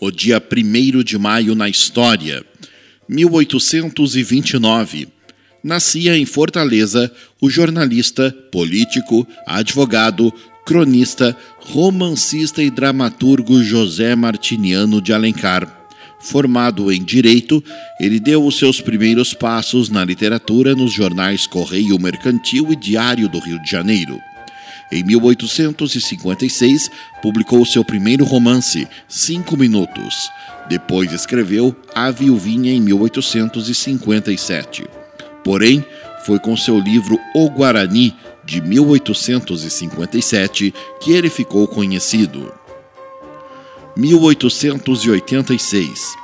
o dia 1 de maio na história. 1829. Nascia em Fortaleza o jornalista, político, advogado, cronista, romancista e dramaturgo José Martiniano de Alencar. Formado em Direito, ele deu os seus primeiros passos na literatura nos jornais Correio Mercantil e Diário do Rio de Janeiro. Em 1856, publicou seu primeiro romance, Cinco Minutos. Depois escreveu A Viuvinha em 1857. Porém, foi com seu livro O Guarani, de 1857, que ele ficou conhecido. 1886.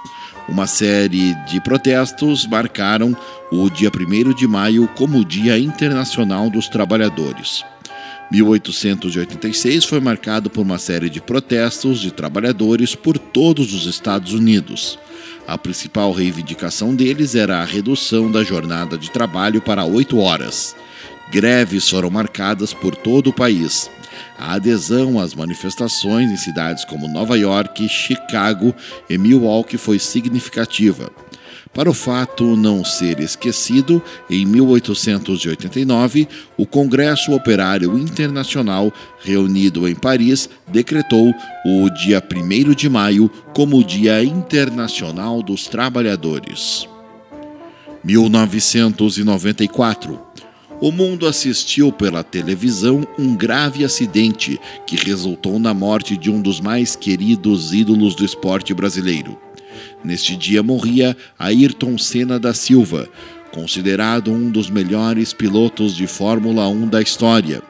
Uma série de protestos marcaram o dia 1 de maio como Dia Internacional dos Trabalhadores. 1886 foi marcado por uma série de protestos de trabalhadores por todos os Estados Unidos. A principal reivindicação deles era a redução da jornada de trabalho para oito horas. Greves foram marcadas por todo o país. A adesão às manifestações em cidades como Nova York, Chicago e Milwaukee foi significativa. Para o fato não ser esquecido, em 1889, o Congresso Operário Internacional, reunido em Paris, decretou o dia 1 de maio como o Dia Internacional dos Trabalhadores. 1994 o mundo assistiu pela televisão um grave acidente que resultou na morte de um dos mais queridos ídolos do esporte brasileiro. Neste dia morria Ayrton Senna da Silva, considerado um dos melhores pilotos de Fórmula 1 da história.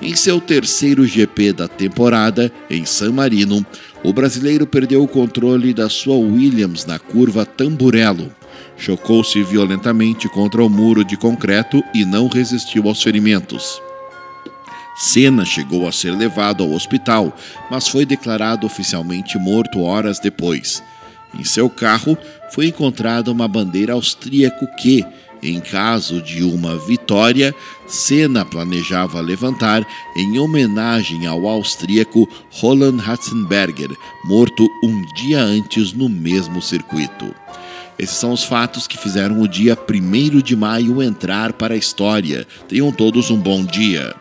Em seu terceiro GP da temporada, em San Marino, o brasileiro perdeu o controle da sua Williams na curva Tamburello. Chocou-se violentamente contra o muro de concreto e não resistiu aos ferimentos. Senna chegou a ser levado ao hospital, mas foi declarado oficialmente morto horas depois. Em seu carro foi encontrada uma bandeira austríaca que, em caso de uma vitória, Senna planejava levantar em homenagem ao austríaco Roland Ratzenberger, morto um dia antes no mesmo circuito. Esses são os fatos que fizeram o dia 1 de maio entrar para a história. Tenham todos um bom dia.